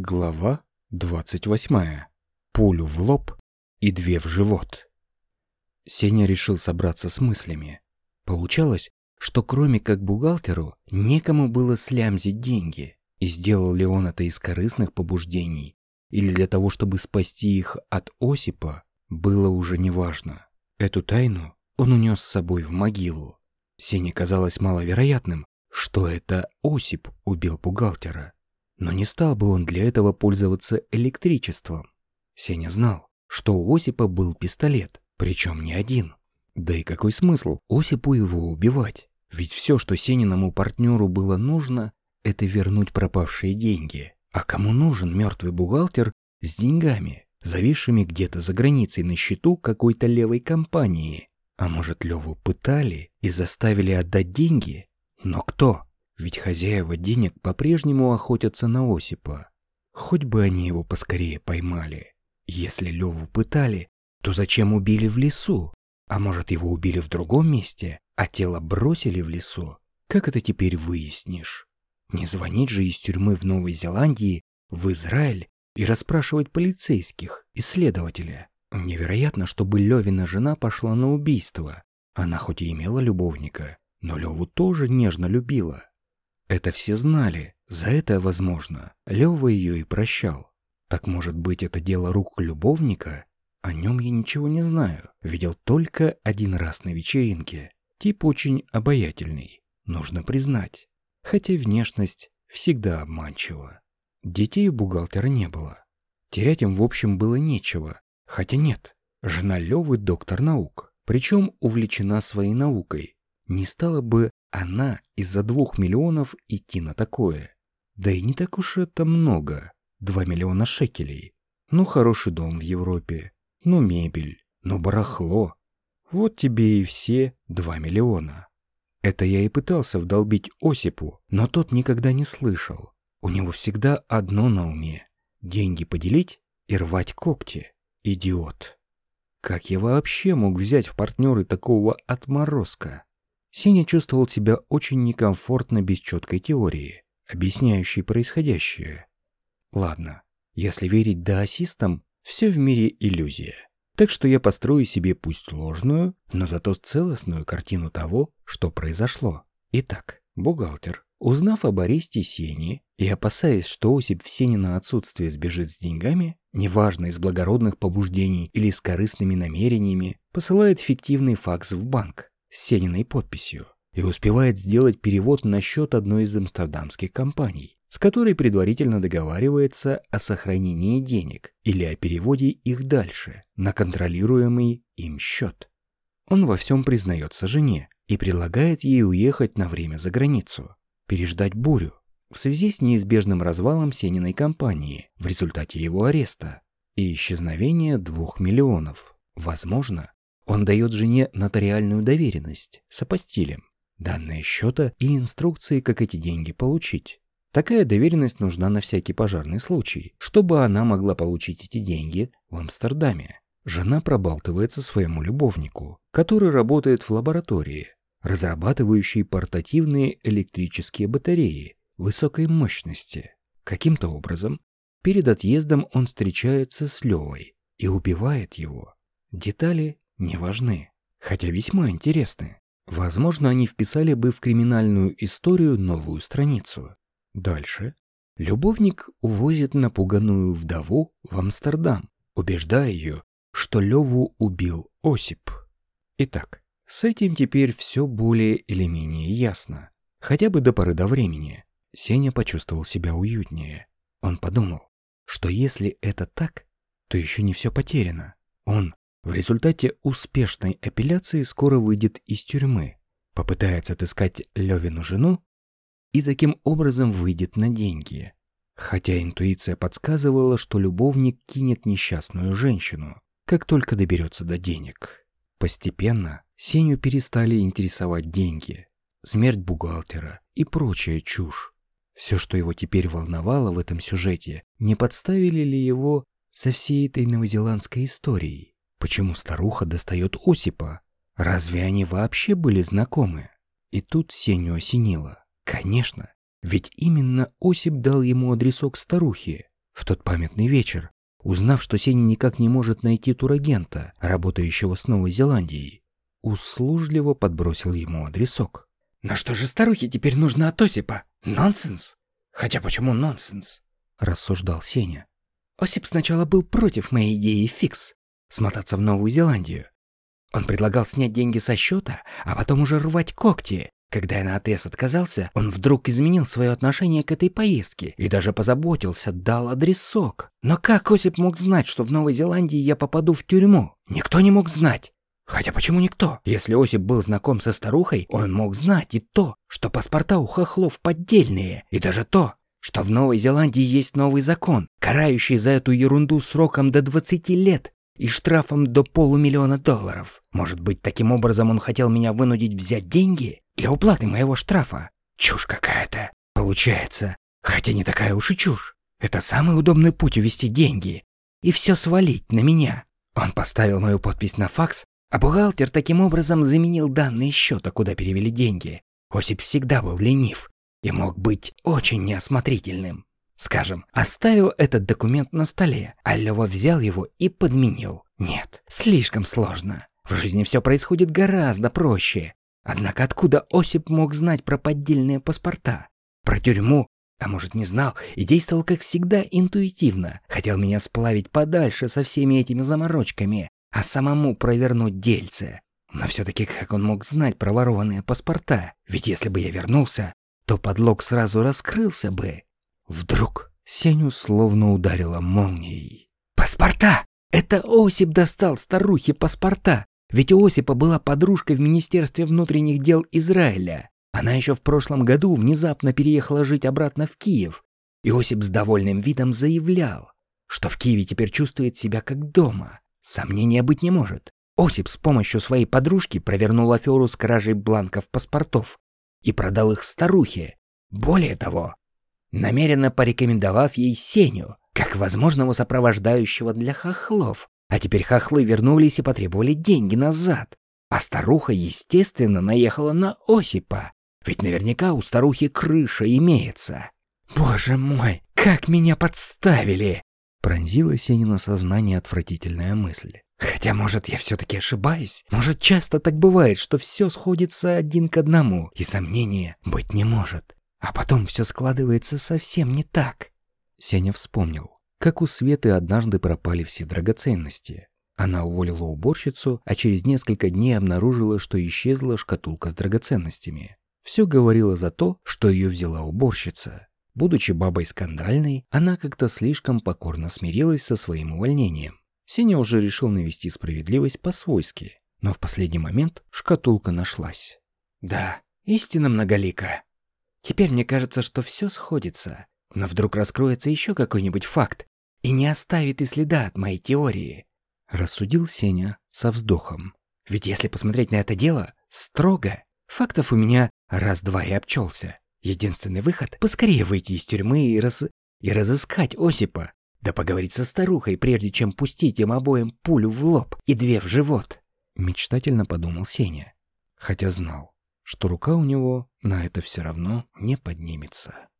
Глава 28. Пулю в лоб и две в живот. Сеня решил собраться с мыслями. Получалось, что кроме как бухгалтеру, некому было слямзить деньги. И сделал ли он это из корыстных побуждений, или для того, чтобы спасти их от Осипа, было уже неважно. Эту тайну он унес с собой в могилу. Сене казалось маловероятным, что это Осип убил бухгалтера. Но не стал бы он для этого пользоваться электричеством. Сеня знал, что у Осипа был пистолет, причем не один. Да и какой смысл Осипу его убивать? Ведь все, что Сениному партнеру было нужно, это вернуть пропавшие деньги. А кому нужен мертвый бухгалтер с деньгами, зависшими где-то за границей на счету какой-то левой компании? А может, Леву пытали и заставили отдать деньги? Но кто? Ведь хозяева денег по-прежнему охотятся на Осипа. Хоть бы они его поскорее поймали. Если Леву пытали, то зачем убили в лесу? А может, его убили в другом месте, а тело бросили в лесу? Как это теперь выяснишь? Не звонить же из тюрьмы в Новой Зеландии в Израиль и расспрашивать полицейских, исследователя. Невероятно, чтобы Левина жена пошла на убийство. Она хоть и имела любовника, но Леву тоже нежно любила. Это все знали. За это, возможно, Лёва ее и прощал. Так может быть, это дело рук любовника? О нем я ничего не знаю. Видел только один раз на вечеринке. Тип очень обаятельный, нужно признать. Хотя внешность всегда обманчива. Детей у бухгалтера не было. Терять им, в общем, было нечего. Хотя нет, жена Левы доктор наук, причем увлечена своей наукой. Не стала бы она из-за двух миллионов идти на такое. Да и не так уж это много. Два миллиона шекелей. Ну, хороший дом в Европе. Ну, мебель. Ну, барахло. Вот тебе и все два миллиона. Это я и пытался вдолбить Осипу, но тот никогда не слышал. У него всегда одно на уме. Деньги поделить и рвать когти. Идиот. Как я вообще мог взять в партнеры такого отморозка? Сеня чувствовал себя очень некомфортно без четкой теории, объясняющей происходящее. Ладно, если верить даосистам, все в мире иллюзия. Так что я построю себе пусть ложную, но зато целостную картину того, что произошло. Итак, бухгалтер, узнав об аресте Сени и опасаясь, что Осип в Сенина отсутствие сбежит с деньгами, неважно из благородных побуждений или с корыстными намерениями, посылает фиктивный факс в банк, с Сениной подписью и успевает сделать перевод на счет одной из амстердамских компаний, с которой предварительно договаривается о сохранении денег или о переводе их дальше на контролируемый им счет. Он во всем признается жене и предлагает ей уехать на время за границу, переждать бурю в связи с неизбежным развалом Сениной компании в результате его ареста и исчезновения двух миллионов. Возможно, он дает жене нотариальную доверенность с апостилем, данные счета и инструкции, как эти деньги получить. Такая доверенность нужна на всякий пожарный случай, чтобы она могла получить эти деньги в Амстердаме. Жена пробалтывается своему любовнику, который работает в лаборатории, разрабатывающей портативные электрические батареи высокой мощности. Каким-то образом, перед отъездом он встречается с Левой и убивает его. Детали не важны, хотя весьма интересны. Возможно, они вписали бы в криминальную историю новую страницу. Дальше. Любовник увозит напуганную вдову в Амстердам, убеждая ее, что Леву убил Осип. Итак, с этим теперь все более или менее ясно. Хотя бы до поры до времени. Сеня почувствовал себя уютнее. Он подумал, что если это так, то еще не все потеряно. Он в результате успешной апелляции скоро выйдет из тюрьмы, попытается отыскать Левину жену и таким образом выйдет на деньги. Хотя интуиция подсказывала, что любовник кинет несчастную женщину, как только доберется до денег. Постепенно Сеню перестали интересовать деньги, смерть бухгалтера и прочая чушь. Все, что его теперь волновало в этом сюжете, не подставили ли его со всей этой новозеландской историей. Почему старуха достает Осипа? Разве они вообще были знакомы? И тут Сеню осенило. Конечно, ведь именно Осип дал ему адресок старухи. В тот памятный вечер, узнав, что Сеня никак не может найти турагента, работающего с Новой Зеландией, услужливо подбросил ему адресок. «Но что же старухе теперь нужно от Осипа? Нонсенс? Хотя почему нонсенс?» – рассуждал Сеня. Осип сначала был против моей идеи фикс – смотаться в Новую Зеландию. Он предлагал снять деньги со счета, а потом уже рвать когти. Когда я наотрез отказался, он вдруг изменил свое отношение к этой поездке и даже позаботился, дал адресок. Но как Осип мог знать, что в Новой Зеландии я попаду в тюрьму? Никто не мог знать. Хотя почему никто? Если Осип был знаком со старухой, он мог знать и то, что паспорта у хохлов поддельные, и даже то, что в Новой Зеландии есть новый закон, карающий за эту ерунду сроком до 20 лет и штрафом до полумиллиона долларов. Может быть, таким образом он хотел меня вынудить взять деньги для уплаты моего штрафа? Чушь какая-то. Получается. Хотя не такая уж и чушь. Это самый удобный путь увести деньги и все свалить на меня. Он поставил мою подпись на факс, а бухгалтер таким образом заменил данные счета, куда перевели деньги. Осип всегда был ленив и мог быть очень неосмотрительным. Скажем, оставил этот документ на столе, а Лёва взял его и подменил. Нет, слишком сложно. В жизни все происходит гораздо проще. Однако откуда Осип мог знать про поддельные паспорта? Про тюрьму? А может не знал и действовал как всегда интуитивно. Хотел меня сплавить подальше со всеми этими заморочками, а самому провернуть дельце. Но все-таки как он мог знать про ворованные паспорта? Ведь если бы я вернулся, то подлог сразу раскрылся бы. Вдруг Сеню словно ударило молнией. «Паспорта! Это Осип достал старухе паспорта! Ведь у Осипа была подружка в Министерстве внутренних дел Израиля. Она еще в прошлом году внезапно переехала жить обратно в Киев. И Осип с довольным видом заявлял, что в Киеве теперь чувствует себя как дома. Сомнения быть не может. Осип с помощью своей подружки провернул аферу с кражей бланков паспортов и продал их старухе. Более того, намеренно порекомендовав ей Сеню, как возможного сопровождающего для хохлов. А теперь хохлы вернулись и потребовали деньги назад. А старуха, естественно, наехала на Осипа. Ведь наверняка у старухи крыша имеется. «Боже мой, как меня подставили!» Пронзила Сенина сознание отвратительная мысль. Хотя, может, я все-таки ошибаюсь? Может, часто так бывает, что все сходится один к одному, и сомнения быть не может. А потом все складывается совсем не так. Сеня вспомнил, как у Светы однажды пропали все драгоценности. Она уволила уборщицу, а через несколько дней обнаружила, что исчезла шкатулка с драгоценностями. Все говорило за то, что ее взяла уборщица. Будучи бабой скандальной, она как-то слишком покорно смирилась со своим увольнением. Сеня уже решил навести справедливость по-свойски, но в последний момент шкатулка нашлась. «Да, истинно многолика», Теперь мне кажется, что все сходится. Но вдруг раскроется еще какой-нибудь факт и не оставит и следа от моей теории. Рассудил Сеня со вздохом. Ведь если посмотреть на это дело строго, фактов у меня раз-два и обчелся. Единственный выход – поскорее выйти из тюрьмы и, раз... и разыскать Осипа. Да поговорить со старухой, прежде чем пустить им обоим пулю в лоб и две в живот. Мечтательно подумал Сеня. Хотя знал, что рука у него на это все равно не поднимется.